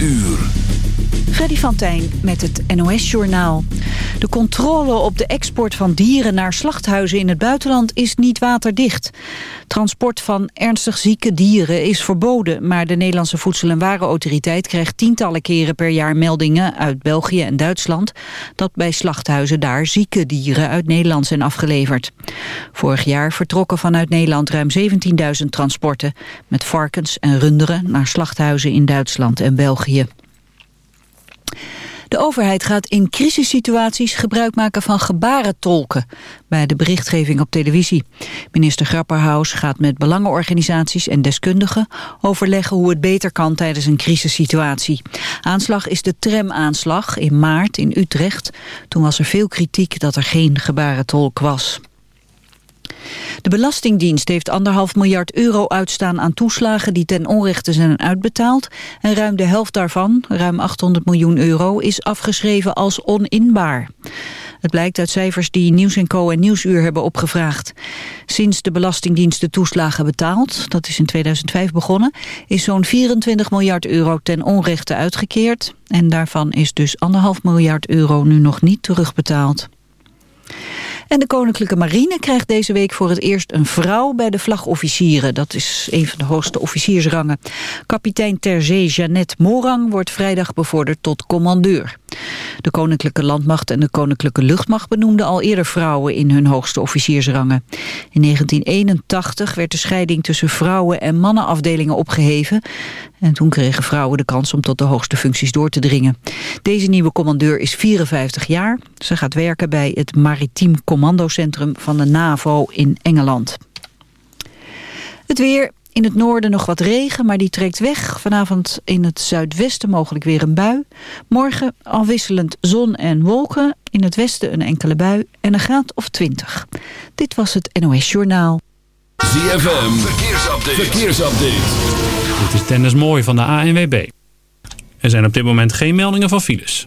uur. Freddy van Tijn met het NOS-journaal. De controle op de export van dieren naar slachthuizen in het buitenland is niet waterdicht. Transport van ernstig zieke dieren is verboden... maar de Nederlandse Voedsel- en Warenautoriteit krijgt tientallen keren per jaar meldingen uit België en Duitsland... dat bij slachthuizen daar zieke dieren uit Nederland zijn afgeleverd. Vorig jaar vertrokken vanuit Nederland ruim 17.000 transporten... met varkens en runderen naar slachthuizen in Duitsland en België. De overheid gaat in crisissituaties gebruik maken van gebarentolken bij de berichtgeving op televisie. Minister Grapperhaus gaat met belangenorganisaties en deskundigen overleggen hoe het beter kan tijdens een crisissituatie. Aanslag is de tramaanslag in maart in Utrecht. Toen was er veel kritiek dat er geen gebarentolk was. De Belastingdienst heeft anderhalf miljard euro uitstaan aan toeslagen die ten onrechte zijn uitbetaald. En ruim de helft daarvan, ruim 800 miljoen euro, is afgeschreven als oninbaar. Het blijkt uit cijfers die Nieuws Co en Nieuwsuur hebben opgevraagd. Sinds de Belastingdienst de toeslagen betaalt, dat is in 2005 begonnen, is zo'n 24 miljard euro ten onrechte uitgekeerd. En daarvan is dus anderhalf miljard euro nu nog niet terugbetaald. En de Koninklijke Marine krijgt deze week voor het eerst een vrouw bij de vlagofficieren. Dat is een van de hoogste officiersrangen. Kapitein ter zee Jeannette Morang wordt vrijdag bevorderd tot commandeur. De Koninklijke Landmacht en de Koninklijke Luchtmacht benoemden al eerder vrouwen in hun hoogste officiersrangen. In 1981 werd de scheiding tussen vrouwen- en mannenafdelingen opgeheven. En toen kregen vrouwen de kans om tot de hoogste functies door te dringen. Deze nieuwe commandeur is 54 jaar. Ze gaat werken bij het Maritiem Commandocentrum van de NAVO in Engeland. Het weer, in het noorden nog wat regen, maar die trekt weg. Vanavond in het zuidwesten mogelijk weer een bui. Morgen afwisselend zon en wolken. In het westen een enkele bui en een graad of 20. Dit was het NOS Journaal. ZFM, verkeersupdate. verkeersupdate. Dit is Dennis Mooi van de ANWB. Er zijn op dit moment geen meldingen van files.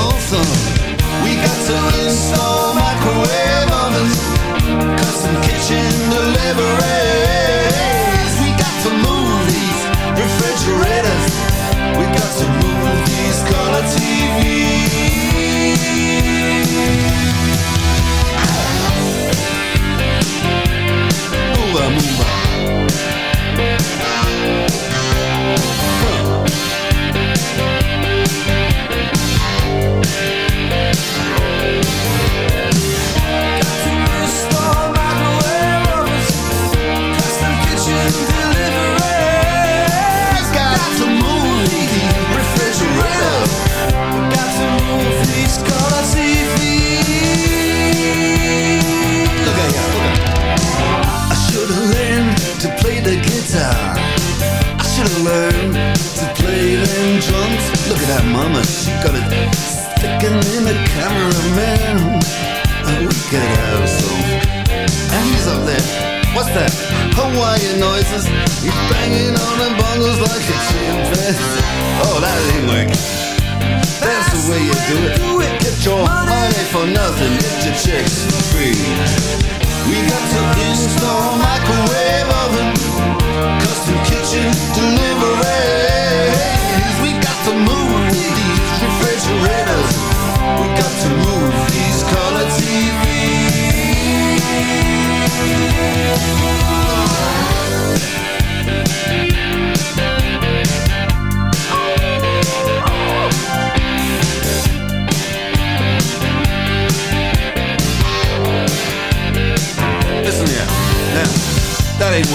Thumb.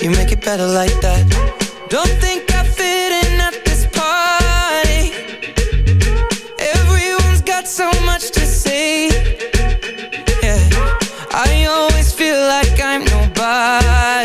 You make it better like that. Don't think I fit in at this party. Everyone's got so much to say. Yeah, I always feel like I'm nobody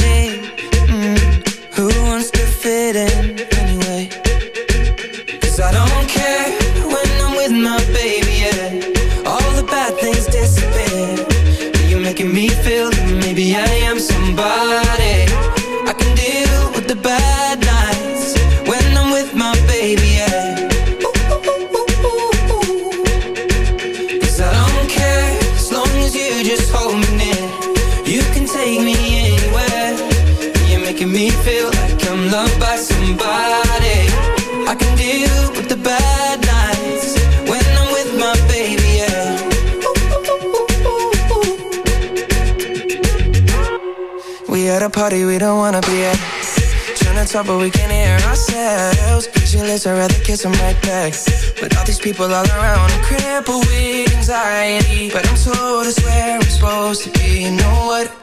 making me feel like I'm loved by somebody. I can deal with the bad nights When I'm with my baby, yeah. We at a party we don't wanna be at. Trying to talk but we can't hear ourselves. Pictureless, I'd rather kiss them right back. But all these people all around I'm crippled with anxiety. But I'm told it's where I'm supposed to be. You know what?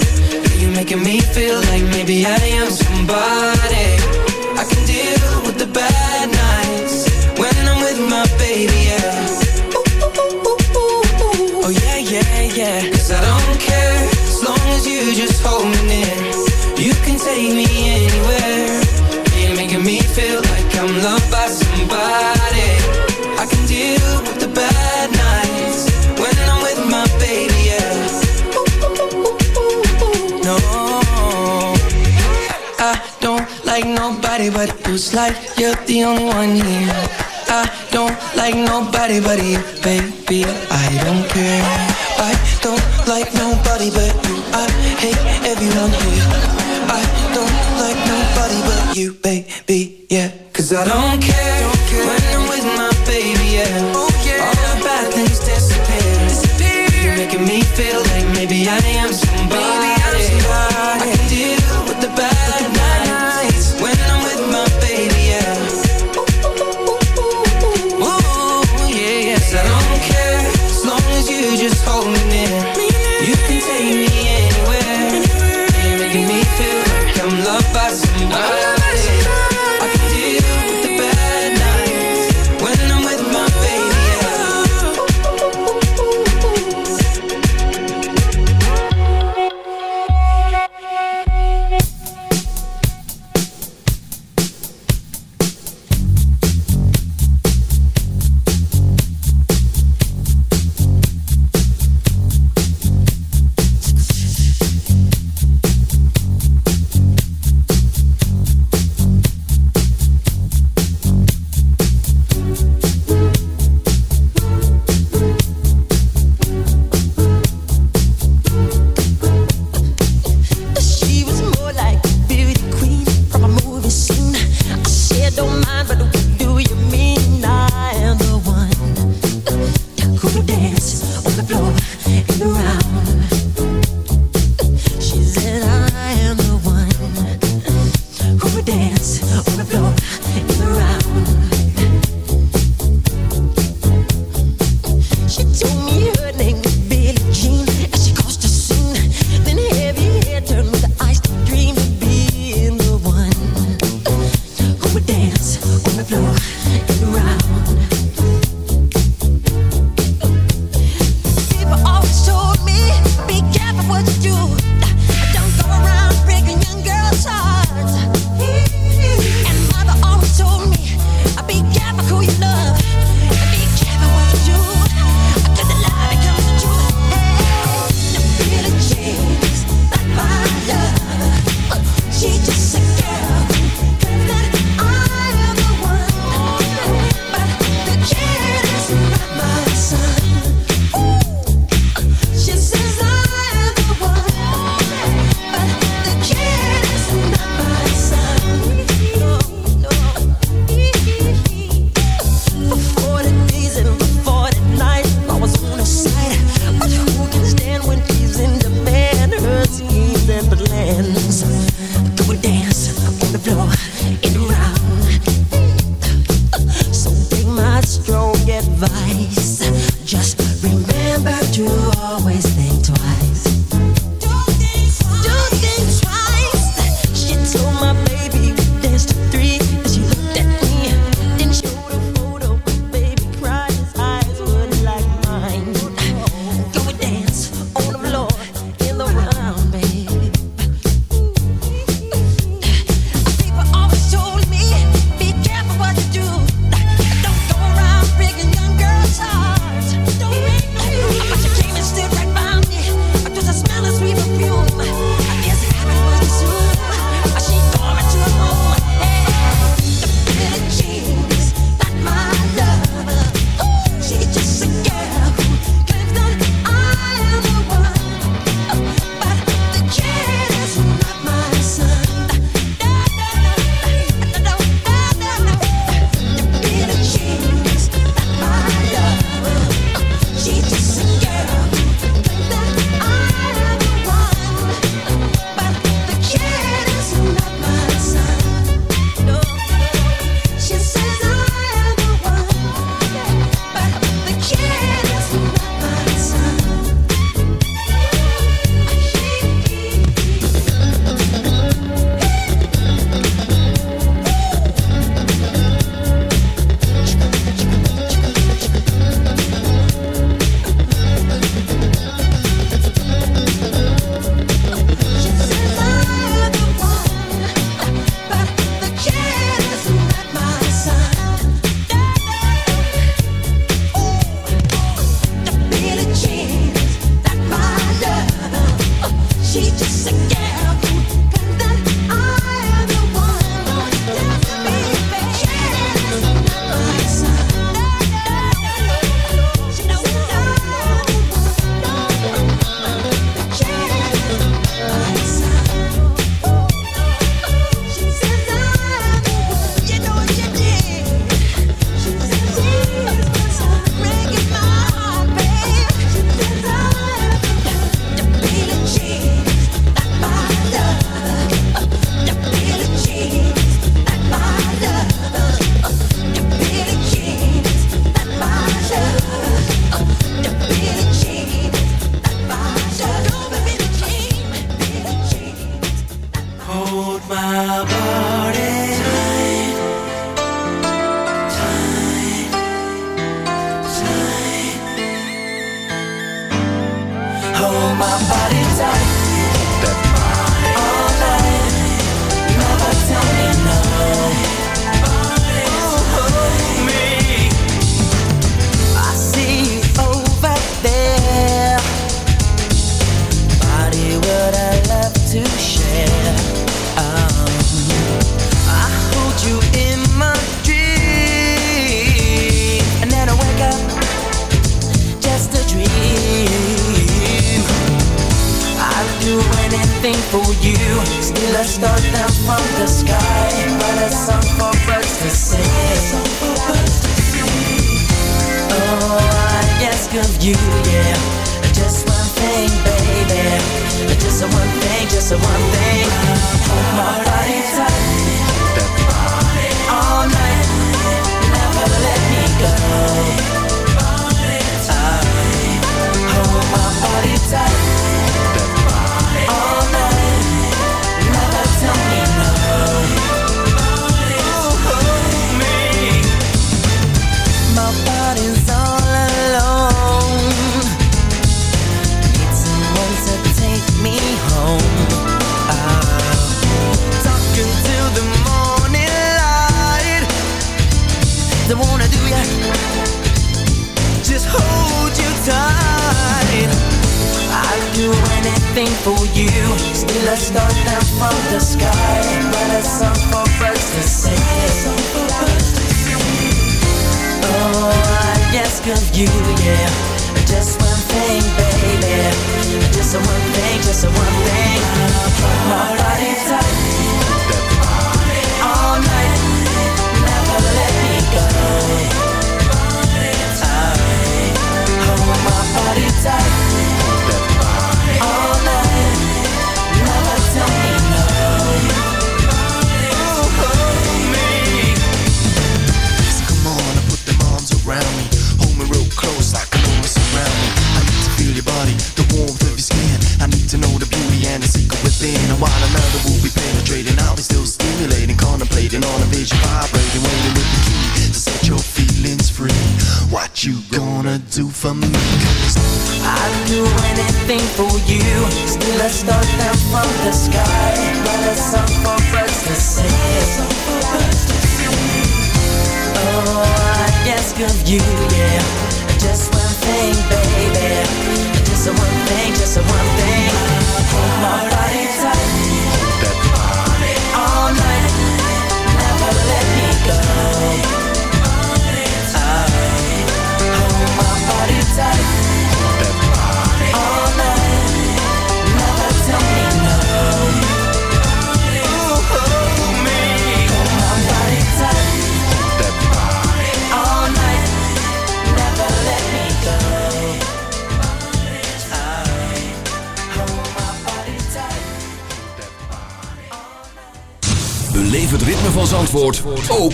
making me feel like maybe I am somebody. I can deal with the bad nights When I'm with my baby, yeah. Oh yeah, yeah, yeah. Cause I don't care As long as you just hold me near. You can take me nobody but you, like you're the only one here. I don't like nobody but you, baby. I don't care. I don't like nobody but you. I hate everyone here. I don't like nobody but you, baby. Yeah, cause I don't care, when I'm with my baby. Yeah, oh yeah, all bad things disappear. You're making me feel like maybe I am.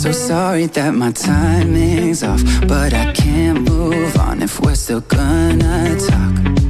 so sorry that my timing's off, but I can't move on if we're still gonna talk.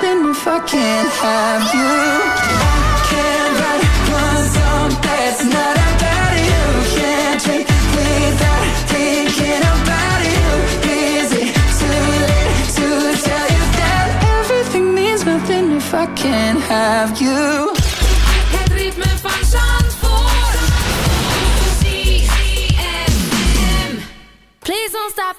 nothing if I can't have you? I can't write one song that's not about you. Can't drink without thinking about you. Is it too late to tell you that everything means nothing if I can't have you? Het ritme van Zandvoort. Please don't stop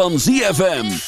van ZFM.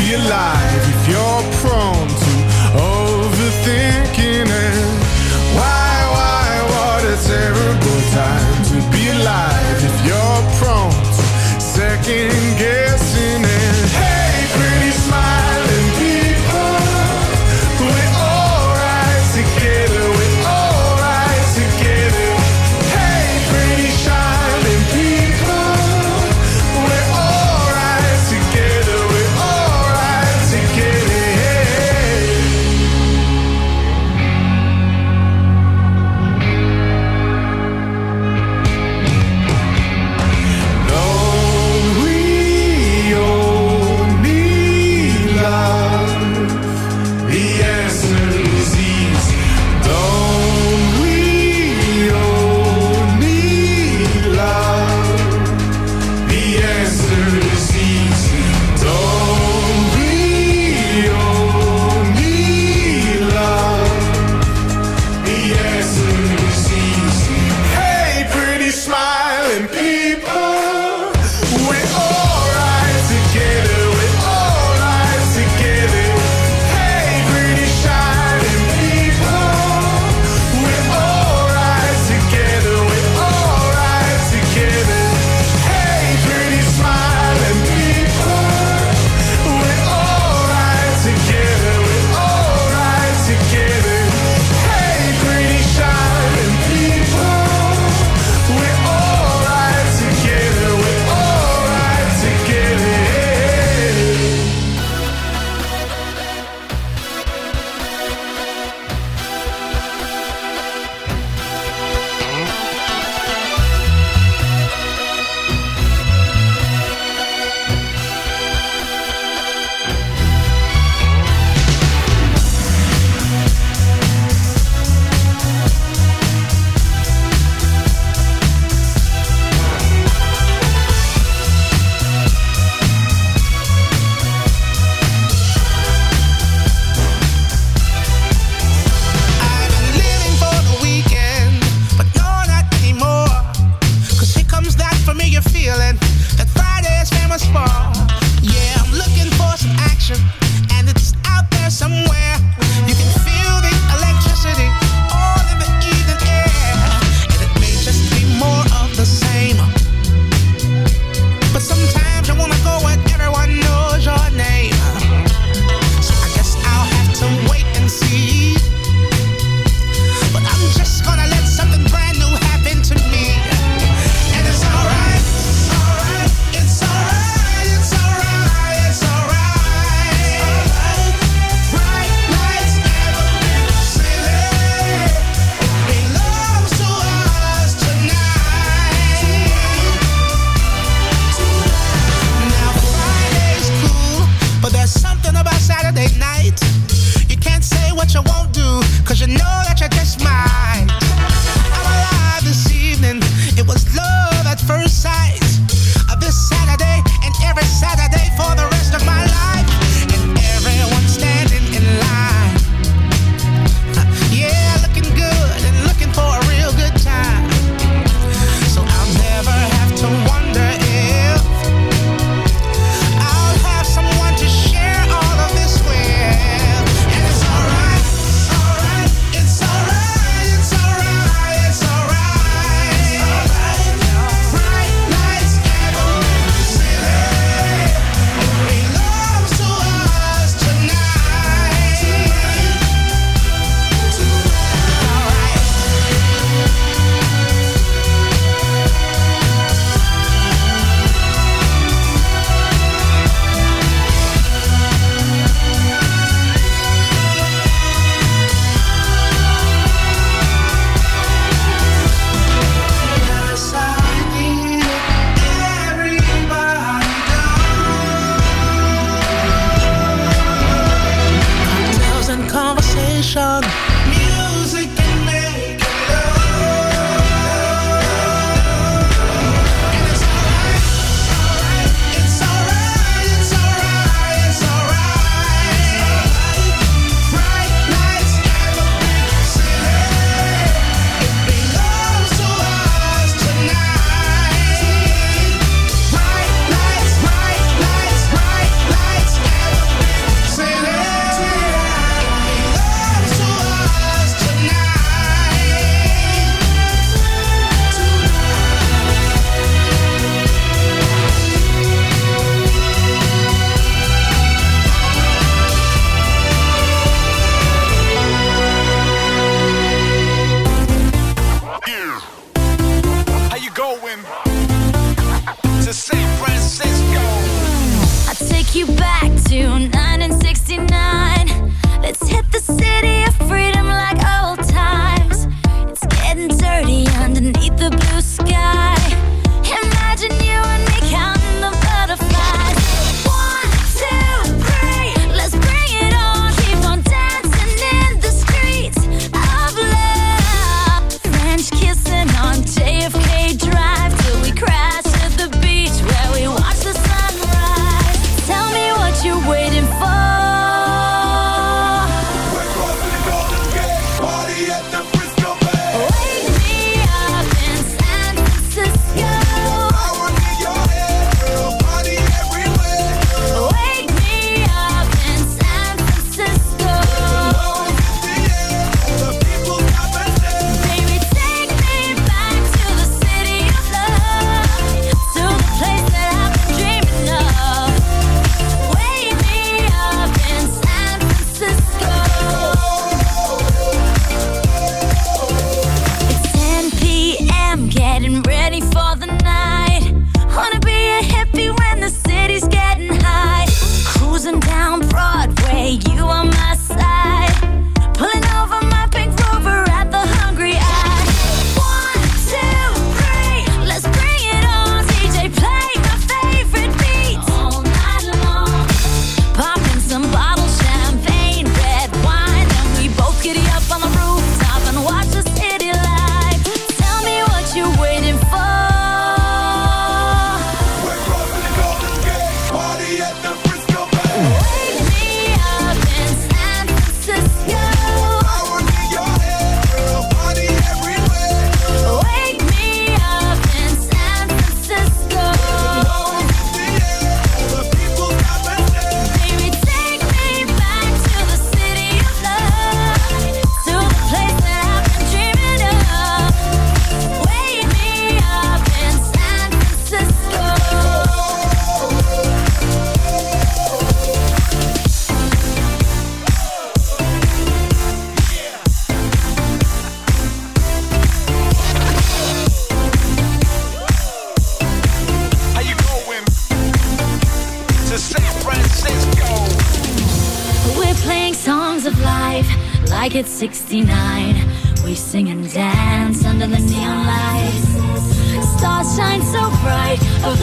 alive if you're prone to overthinking it. Why, why, what a terrible time to be alive if you're prone to second guessing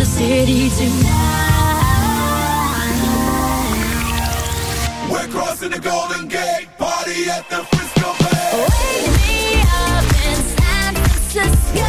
city tonight. We're crossing the Golden Gate, party at the Frisco Bay. Wake me up in San Francisco.